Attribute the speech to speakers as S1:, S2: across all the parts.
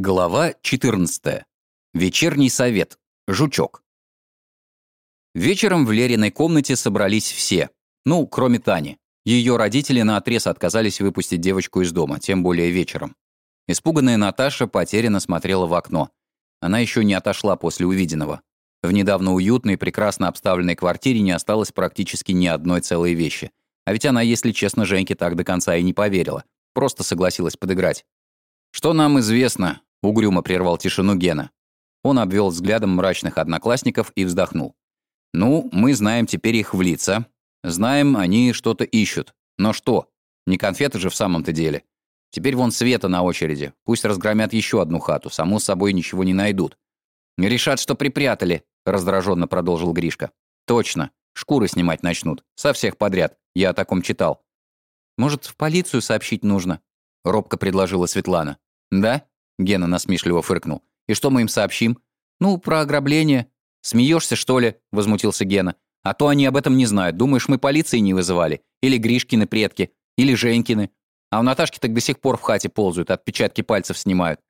S1: Глава 14. Вечерний совет. Жучок. Вечером в Лериной комнате собрались все. Ну, кроме Тани. Ее родители наотрез отказались выпустить девочку из дома, тем более вечером. Испуганная Наташа потерянно смотрела в окно. Она еще не отошла после увиденного. В недавно уютной, прекрасно обставленной квартире не осталось практически ни одной целой вещи. А ведь она, если честно, Женьке так до конца и не поверила. Просто согласилась подыграть. «Что нам известно?» — угрюмо прервал тишину Гена. Он обвел взглядом мрачных одноклассников и вздохнул. «Ну, мы знаем теперь их в лица. Знаем, они что-то ищут. Но что? Не конфеты же в самом-то деле. Теперь вон Света на очереди. Пусть разгромят еще одну хату. Само собой ничего не найдут. «Решат, что припрятали», — раздраженно продолжил Гришка. «Точно. Шкуры снимать начнут. Со всех подряд. Я о таком читал». «Может, в полицию сообщить нужно?» — робко предложила Светлана. «Да?» Гена насмешливо фыркнул. «И что мы им сообщим?» «Ну, про ограбление». «Смеешься, что ли?» — возмутился Гена. «А то они об этом не знают. Думаешь, мы полиции не вызывали? Или Гришкины предки? Или Женькины? А у Наташки так до сих пор в хате ползают, отпечатки пальцев снимают».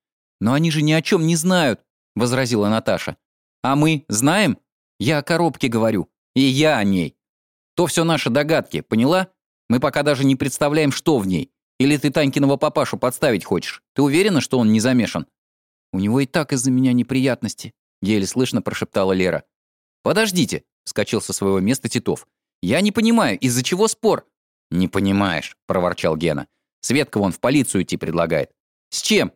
S1: «Но они же ни о чем не знают», — возразила Наташа. «А мы знаем? Я о коробке говорю. И я о ней. То все наши догадки, поняла? Мы пока даже не представляем, что в ней. Или ты Танькиного папашу подставить хочешь? Ты уверена, что он не замешан?» «У него и так из-за меня неприятности», — еле слышно прошептала Лера. «Подождите», — вскочил со своего места Титов. «Я не понимаю, из-за чего спор?» «Не понимаешь», — проворчал Гена. «Светка вон в полицию идти предлагает». «С чем?»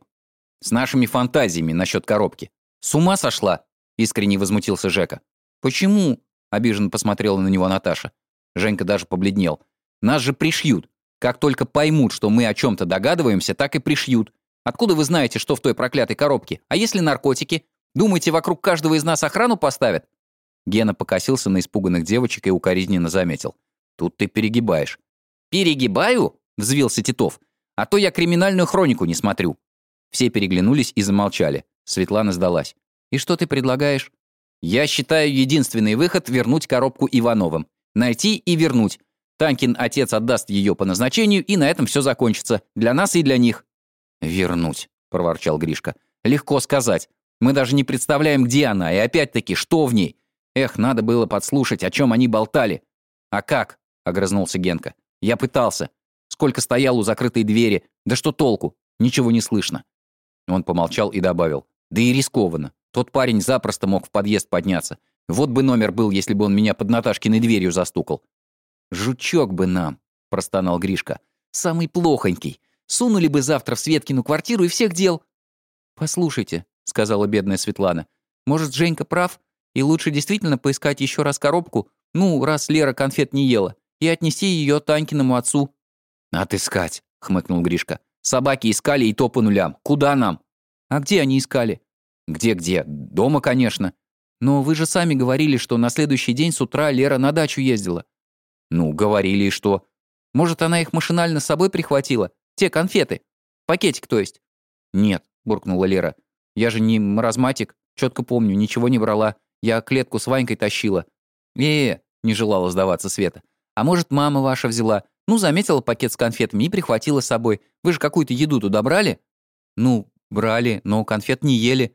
S1: «С нашими фантазиями насчет коробки». «С ума сошла?» — искренне возмутился Жека. «Почему?» — обиженно посмотрела на него Наташа. Женька даже побледнел. «Нас же пришьют. Как только поймут, что мы о чем-то догадываемся, так и пришьют. Откуда вы знаете, что в той проклятой коробке? А если наркотики? Думаете, вокруг каждого из нас охрану поставят?» Гена покосился на испуганных девочек и укоризненно заметил. «Тут ты перегибаешь». «Перегибаю?» — взвился Титов. «А то я криминальную хронику не смотрю». Все переглянулись и замолчали. Светлана сдалась. «И что ты предлагаешь?» «Я считаю единственный выход — вернуть коробку Ивановым. Найти и вернуть. Танкин отец отдаст ее по назначению, и на этом все закончится. Для нас и для них». «Вернуть», — проворчал Гришка. «Легко сказать. Мы даже не представляем, где она, и опять-таки, что в ней. Эх, надо было подслушать, о чем они болтали». «А как?» — огрызнулся Генка. «Я пытался. Сколько стоял у закрытой двери. Да что толку? Ничего не слышно». Он помолчал и добавил. «Да и рискованно. Тот парень запросто мог в подъезд подняться. Вот бы номер был, если бы он меня под Наташкиной дверью застукал. «Жучок бы нам», — простонал Гришка. «Самый плохонький. Сунули бы завтра в Светкину квартиру и всех дел». «Послушайте», — сказала бедная Светлана, «может, Женька прав, и лучше действительно поискать еще раз коробку, ну, раз Лера конфет не ела, и отнести ее Танькиному отцу». «Отыскать», — хмыкнул Гришка. «Собаки искали и то по нулям. Куда нам?» «А где они искали?» «Где-где? Дома, конечно». «Но вы же сами говорили, что на следующий день с утра Лера на дачу ездила. «Ну, говорили, и что?» «Может, она их машинально с собой прихватила? Те конфеты? Пакетик, то есть?» «Нет», — буркнула Лера. «Я же не маразматик. Четко помню, ничего не брала. Я клетку с Ванькой тащила». «Э-э», — не желала сдаваться Света. «А может, мама ваша взяла? Ну, заметила пакет с конфетами и прихватила с собой. Вы же какую-то еду туда брали?» «Ну, брали, но конфет не ели».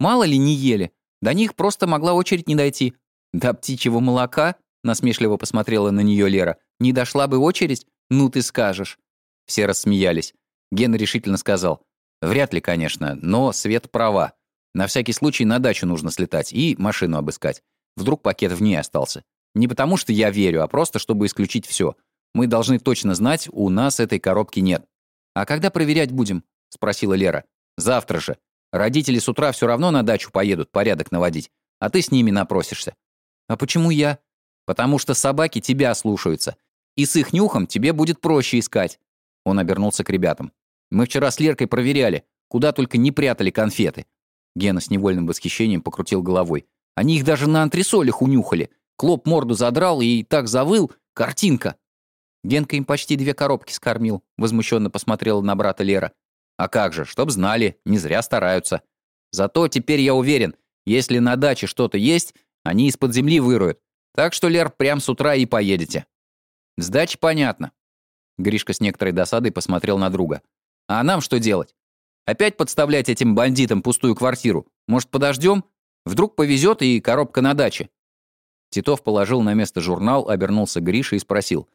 S1: «Мало ли не ели. До них просто могла очередь не дойти. До птичьего молока?» Насмешливо посмотрела на нее Лера. «Не дошла бы очередь? Ну ты скажешь». Все рассмеялись. Ген решительно сказал. «Вряд ли, конечно, но Свет права. На всякий случай на дачу нужно слетать и машину обыскать. Вдруг пакет в ней остался. Не потому что я верю, а просто чтобы исключить все. Мы должны точно знать, у нас этой коробки нет». «А когда проверять будем?» — спросила Лера. «Завтра же. Родители с утра все равно на дачу поедут порядок наводить, а ты с ними напросишься». «А почему я?» Потому что собаки тебя слушаются. И с их нюхом тебе будет проще искать». Он обернулся к ребятам. «Мы вчера с Леркой проверяли, куда только не прятали конфеты». Гена с невольным восхищением покрутил головой. «Они их даже на антресолях унюхали. Клоп морду задрал и так завыл. Картинка!» Генка им почти две коробки скормил, возмущенно посмотрела на брата Лера. «А как же, чтоб знали, не зря стараются. Зато теперь я уверен, если на даче что-то есть, они из-под земли выроют. Так что, Лер, прям с утра и поедете. Сдача понятно. Гришка с некоторой досадой посмотрел на друга. А нам что делать? Опять подставлять этим бандитам пустую квартиру? Может, подождем? Вдруг повезет и коробка на даче». Титов положил на место журнал, обернулся к Грише и спросил.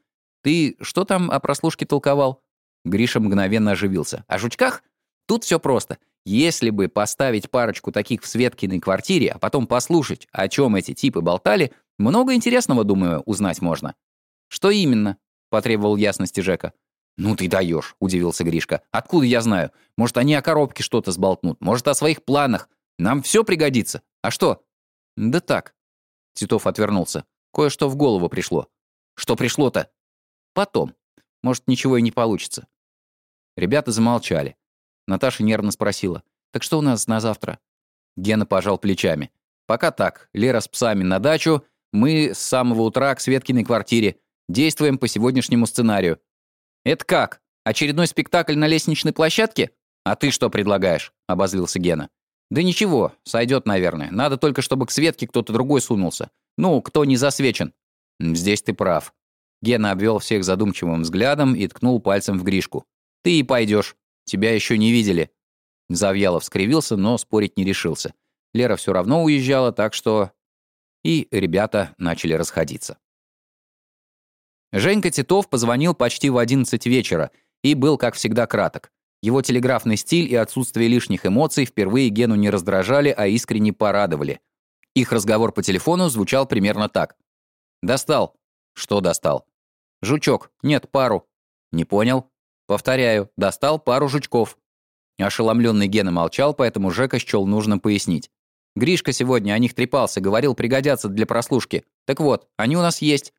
S1: «Ты что там о прослушке толковал?» Гриша мгновенно оживился. «О жучках? Тут все просто. Если бы поставить парочку таких в Светкиной квартире, а потом послушать, о чем эти типы болтали, много интересного, думаю, узнать можно». «Что именно?» — потребовал ясности Жека. «Ну ты даешь», — удивился Гришка. «Откуда я знаю? Может, они о коробке что-то сболтнут, может, о своих планах. Нам все пригодится. А что?» «Да так». Титов отвернулся. Кое-что в голову пришло. «Что пришло-то?» «Потом. Может, ничего и не получится». Ребята замолчали. Наташа нервно спросила. «Так что у нас на завтра?» Гена пожал плечами. «Пока так. Лера с псами на дачу. Мы с самого утра к Светкиной квартире. Действуем по сегодняшнему сценарию». «Это как? Очередной спектакль на лестничной площадке? А ты что предлагаешь?» — обозлился Гена. «Да ничего, сойдет, наверное. Надо только, чтобы к Светке кто-то другой сунулся. Ну, кто не засвечен». «Здесь ты прав». Гена обвел всех задумчивым взглядом и ткнул пальцем в Гришку. «Ты и пойдешь. Тебя еще не видели». Завьялов скривился, но спорить не решился. Лера все равно уезжала, так что... И ребята начали расходиться. Женька Титов позвонил почти в 11 вечера и был, как всегда, краток. Его телеграфный стиль и отсутствие лишних эмоций впервые Гену не раздражали, а искренне порадовали. Их разговор по телефону звучал примерно так. «Достал». «Что достал?» «Жучок. Нет, пару». «Не понял». «Повторяю, достал пару жучков». Ошеломленный Гена молчал, поэтому Жека счел нужным пояснить. «Гришка сегодня о них трепался, говорил, пригодятся для прослушки. Так вот, они у нас есть».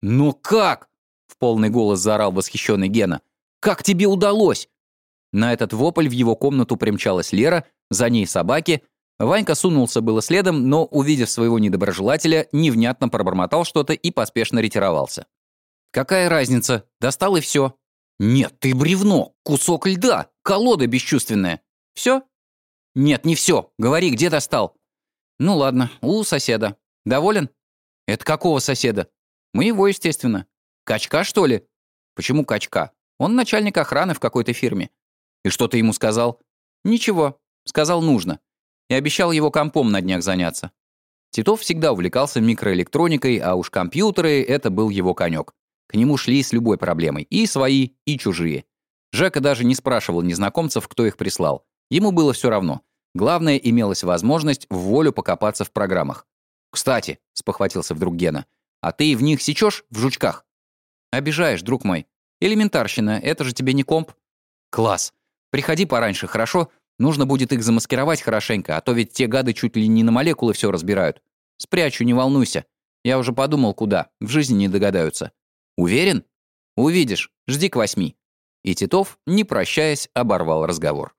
S1: «Ну как?» — в полный голос заорал восхищенный Гена. «Как тебе удалось?» На этот вопль в его комнату примчалась Лера, за ней собаки. Ванька сунулся было следом, но, увидев своего недоброжелателя, невнятно пробормотал что-то и поспешно ретировался. «Какая разница? Достал и все». «Нет, ты бревно, кусок льда, колода бесчувственная. Все?» «Нет, не все. Говори, где достал?» «Ну ладно, у соседа. Доволен?» «Это какого соседа?» «Моего, естественно». «Качка, что ли?» «Почему качка? Он начальник охраны в какой-то фирме. «И что ты ему сказал?» «Ничего. Сказал, нужно. И обещал его компом на днях заняться». Титов всегда увлекался микроэлектроникой, а уж компьютеры — это был его конек. К нему шли с любой проблемой. И свои, и чужие. Жека даже не спрашивал незнакомцев, кто их прислал. Ему было все равно. Главное, имелась возможность в волю покопаться в программах. «Кстати», — спохватился вдруг Гена, «а ты в них сечешь в жучках?» «Обижаешь, друг мой. Элементарщина, это же тебе не комп». «Класс. Приходи пораньше, хорошо? Нужно будет их замаскировать хорошенько, а то ведь те гады чуть ли не на молекулы все разбирают. Спрячу, не волнуйся. Я уже подумал, куда. В жизни не догадаются. Уверен? Увидишь. Жди к восьми». И Титов, не прощаясь, оборвал разговор.